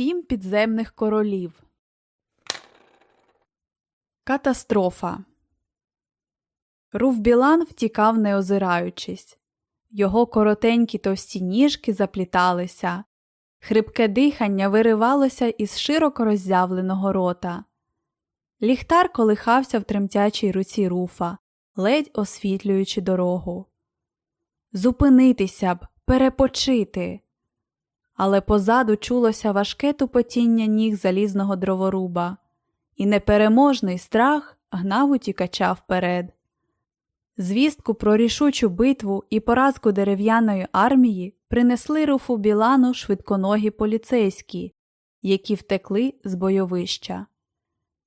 Сім підземних королів. Катастрофа. Руф Білан втікав, не озираючись. Його коротенькі товсті ніжки запліталися, хрипке дихання виривалося із широко роззявленого рота. Ліхтар колихався в тремтячій руці руфа, ледь освітлюючи дорогу. Зупинитися б, перепочити. Але позаду чулося важке тупотіння ніг залізного дроворуба, і непереможний страх гнав утікача вперед. Звістку про рішучу битву і поразку дерев'яної армії принесли руфу Білану швидконогі поліцейські, які втекли з бойовища.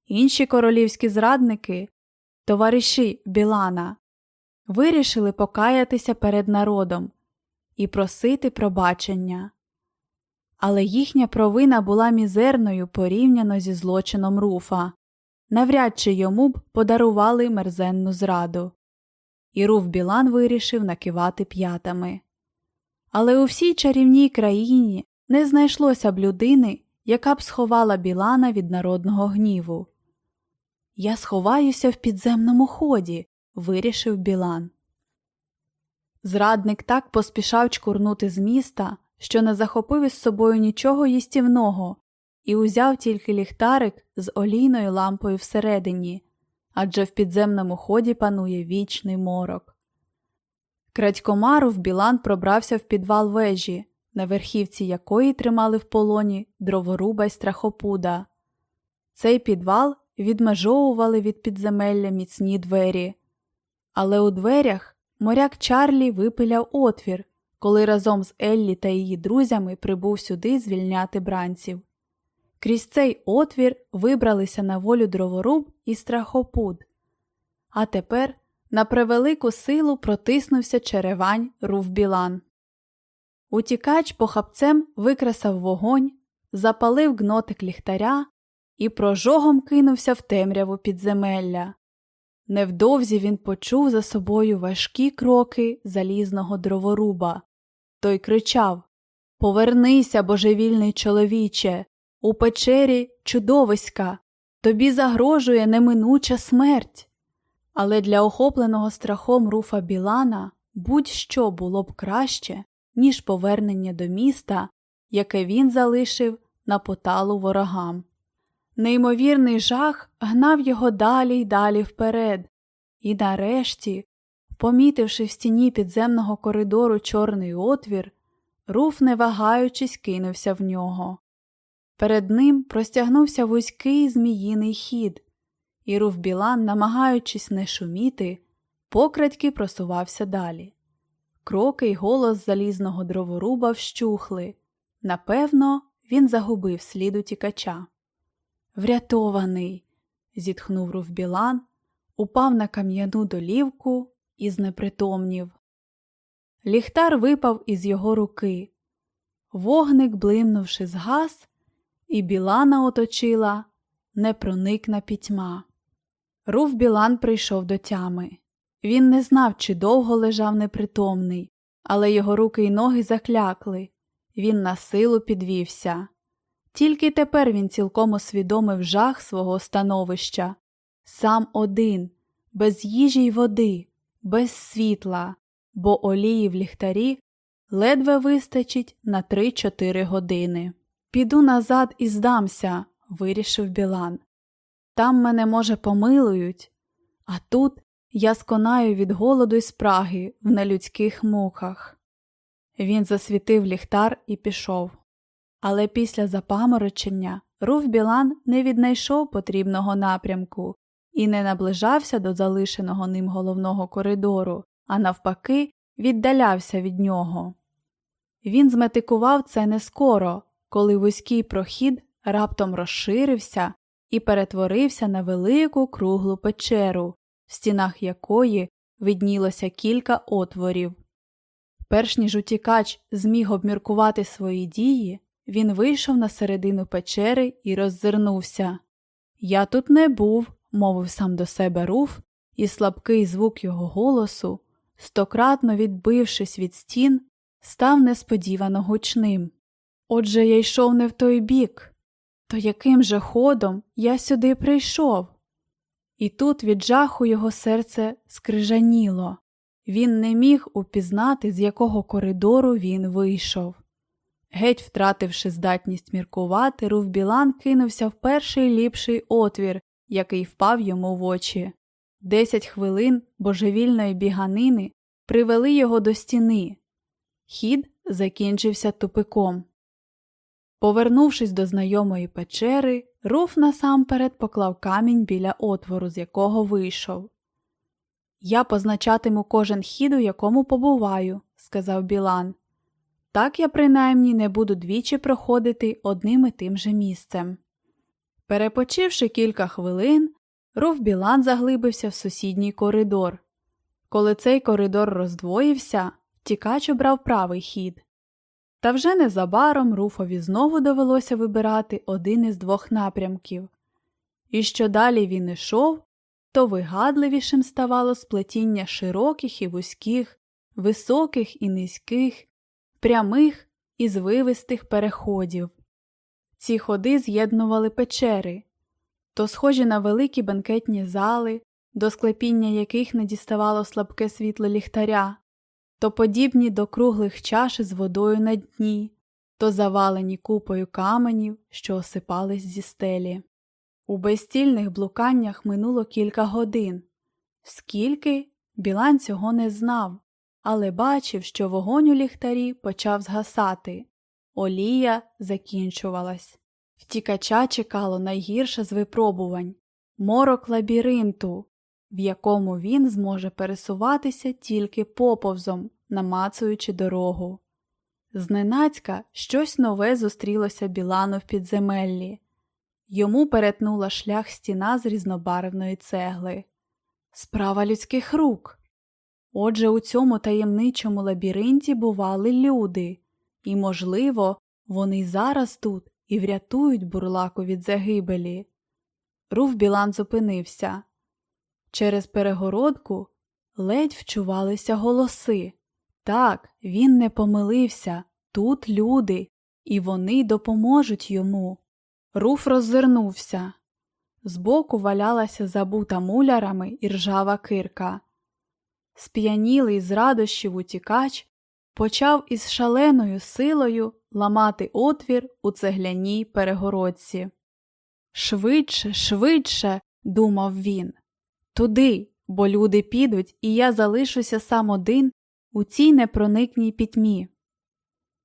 Інші королівські зрадники, товариші Білана, вирішили покаятися перед народом і просити пробачення. Але їхня провина була мізерною порівняно зі злочином руфа, навряд чи йому б подарували мерзенну зраду. І Руф Білан вирішив накивати п'ятами. Але у всій чарівній країні не знайшлося б людини, яка б сховала Білана від народного гніву. Я сховаюся в підземному ході, вирішив Білан. Зрадник так поспішав чкурнути з міста, що не захопив із собою нічого їстівного і узяв тільки ліхтарик з олійною лампою всередині, адже в підземному ході панує вічний морок. Крадькомаров Білан пробрався в підвал вежі, на верхівці якої тримали в полоні дроворуба й страхопуда. Цей підвал відмежовували від підземелля міцні двері, але у дверях моряк Чарлі випиляв отвір, коли разом з Еллі та її друзями прибув сюди звільняти бранців. Крізь цей отвір вибралися на волю дроворуб і страхопуд. А тепер на превелику силу протиснувся черевань рув Білан. Утікач похапцем викрасав вогонь, запалив гнотик ліхтаря і прожогом кинувся в темряву підземелля. Невдовзі він почув за собою важкі кроки залізного дроворуба. Той кричав Повернися, божевільний чоловіче, у печері чудовиська, тобі загрожує неминуча смерть. Але для охопленого страхом руфа Білана будь-що було б краще, ніж повернення до міста, яке він залишив на поталу ворогам. Неймовірний жах гнав його далі й далі вперед, і нарешті, помітивши в стіні підземного коридору чорний отвір, руф, не вагаючись, кинувся в нього. Перед ним простягнувся вузький зміїний хід, і руф Білан, намагаючись не шуміти, покрадьки просувався далі. Кроки й голос залізного дроворуба вщухли. Напевно, він загубив слід утікача. Врятований, зітхнув руф Білан, упав на кам'яну долівку і знепритомнів. Ліхтар випав із його руки. Вогник, блимнувши, згас, і Білана оточила непроникна пітьма. Руф Білан прийшов до тями. Він не знав, чи довго лежав непритомний, але його руки й ноги заклякли. Він на силу підвівся. Тільки тепер він цілком усвідомив жах свого становища сам один, без їжі й води, без світла, бо олії в ліхтарі ледве вистачить на три-чотири години. Піду назад і здамся, вирішив Білан. Там мене, може, помилують, а тут я сконаю від голоду й спраги в нелюдських муках. Він засвітив ліхтар і пішов. Але після запаморочення руф Білан не віднайшов потрібного напрямку і не наближався до залишеного ним головного коридору, а навпаки, віддалявся від нього. Він зметикував це не скоро, коли вузький прохід раптом розширився і перетворився на велику круглу печеру, в стінах якої виднілося кілька отворів. Перш ніж утікач зміг обміркувати свої дії, він вийшов на середину печери і роззирнувся. Я тут не був, мовив сам до себе руф, і слабкий звук його голосу, стократно відбившись від стін, став несподівано гучним. Отже, я йшов не в той бік. То яким же ходом я сюди прийшов? І тут від жаху його серце скрижаніло. Він не міг упізнати, з якого коридору він вийшов. Геть втративши здатність міркувати, Руф Білан кинувся в перший ліпший отвір, який впав йому в очі. Десять хвилин божевільної біганини привели його до стіни. Хід закінчився тупиком. Повернувшись до знайомої печери, Руф насамперед поклав камінь біля отвору, з якого вийшов. Я позначатиму кожен хід, у якому побуваю, сказав Білан. Так я принаймні не буду двічі проходити одним і тим же місцем. Перепочивши кілька хвилин, Руф Білан заглибився в сусідній коридор. Коли цей коридор роздвоївся, втікач обрав правий хід. Та вже незабаром Руфові знову довелося вибирати один із двох напрямків. І що далі він ішов, то вигадливішим ставало сплетіння широких і вузьких, високих і низьких, прямих і звивистих переходів. Ці ходи з'єднували печери, то схожі на великі бенкетні зали, до склепіння яких не діставало слабке світло ліхтаря, то подібні до круглих чаш з водою на дні, то завалені купою каменів, що осипались зі стелі. У безстільних блуканнях минуло кілька годин. Скільки Білан цього не знав, але бачив, що вогонь у ліхтарі почав згасати. Олія закінчувалась. Втікача чекало найгірше з випробувань морок лабіринту, в якому він зможе пересуватися тільки поповзом, намацуючи дорогу. Зненацька щось нове зустрілося Білану в підземеллі. Йому перетнула шлях стіна з різнобарвної цегли. Справа людських рук. Отже, у цьому таємничому лабіринті бували люди, і, можливо, вони зараз тут і врятують бурлаку від загибелі. Руф Білан зупинився. Через перегородку ледь вчувалися голоси. Так, він не помилився. Тут люди, і вони допоможуть йому. Руф роззирнувся. Збоку валялася забута мулярами і ржава кирка. Сп'янілий з радощів утікач почав із шаленою силою ламати отвір у цегляній перегородці. Швидше, швидше, думав він, туди, бо люди підуть, і я залишуся сам один у цій непроникній пітьмі.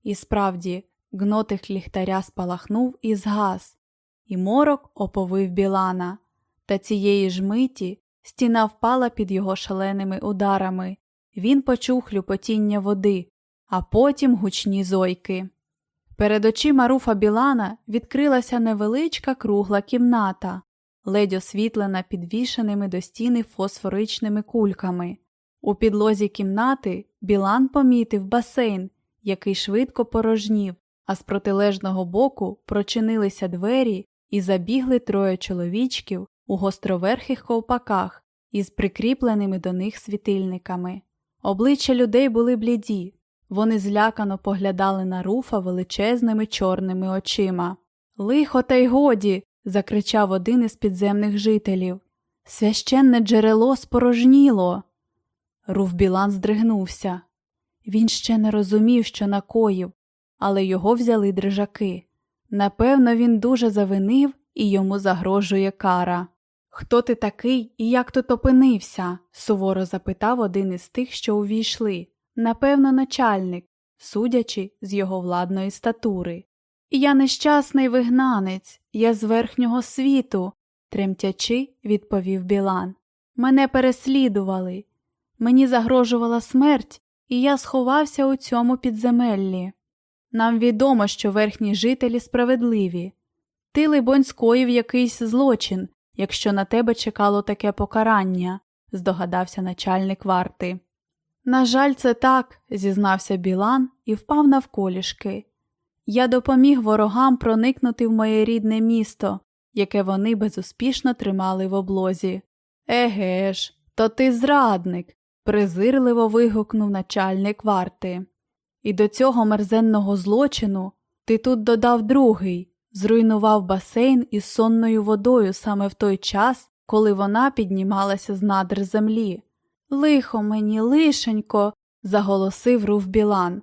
І справді, гнотих ліхтаря спалахнув і згас, і морок оповив Білана, та цієї ж миті стіна впала під його шаленими ударами. Він почув хлюпотіння води, а потім гучні зойки. Перед очима руфа Білана відкрилася невеличка кругла кімната, ледь освітлена підвішеними до стіни фосфоричними кульками. У підлозі кімнати Білан помітив басейн, який швидко порожнів, а з протилежного боку прочинилися двері і забігли троє чоловічків у гостроверхих ковпаках із прикріпленими до них світильниками. Обличчя людей були бліді, вони злякано поглядали на руфа величезними чорними очима. Лихо, та й годі. закричав один із підземних жителів. Священне джерело спорожніло. Руф Білан здригнувся. Він ще не розумів, що накоїв, але його взяли дрижаки. Напевно, він дуже завинив і йому загрожує кара. Хто ти такий і як тут опинився? суворо запитав один із тих, що увійшли. Напевно, начальник, судячи з його владної статури. Я нещасний вигнанець, я з верхнього світу, тремтячи, відповів Білан. Мене переслідували. Мені загрожувала смерть, і я сховався у цьому підземеллі. Нам відомо, що верхні жителі справедливі. Ти, либонь, скоїв якийсь злочин, якщо на тебе чекало таке покарання, здогадався начальник варти. На жаль, це так, зізнався Білан і впав навколішки. Я допоміг ворогам проникнути в моє рідне місто, яке вони безуспішно тримали в облозі. Еге ж, то ти зрадник, презирливо вигукнув начальник варти. І до цього мерзенного злочину Ти тут додав другий, зруйнував басейн із сонною водою саме в той час, коли вона піднімалася з надр землі. Лихо мені, лишенько, заголосив Руф Білан.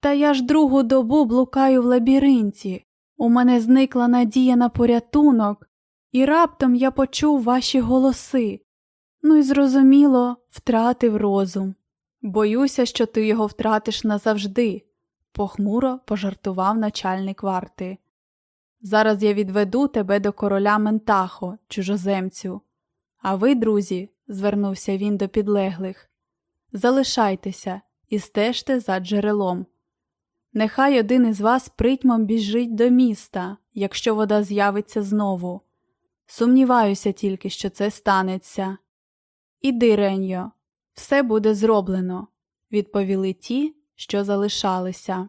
Та я ж другу добу блукаю в лабіринті. У мене зникла надія на порятунок, і раптом я почув ваші голоси. Ну і зрозуміло, втратив розум. Боюся, що ти його втратиш назавжди, похмуро пожартував начальник варти. Зараз я відведу тебе до короля Ментахо, чужоземцю. А ви, друзі, звернувся він до підлеглих, залишайтеся і стежте за джерелом. Нехай один із вас притьмом біжить до міста, якщо вода з'явиться знову. Сумніваюся тільки, що це станеться. Іди, Реньо, все буде зроблено, відповіли ті, що залишалися.